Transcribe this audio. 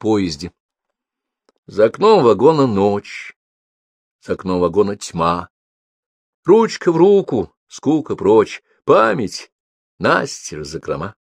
поезде. За окном вагона ночь, за окном вагона тьма. Ручка в руку, скука прочь, память, настер закрома.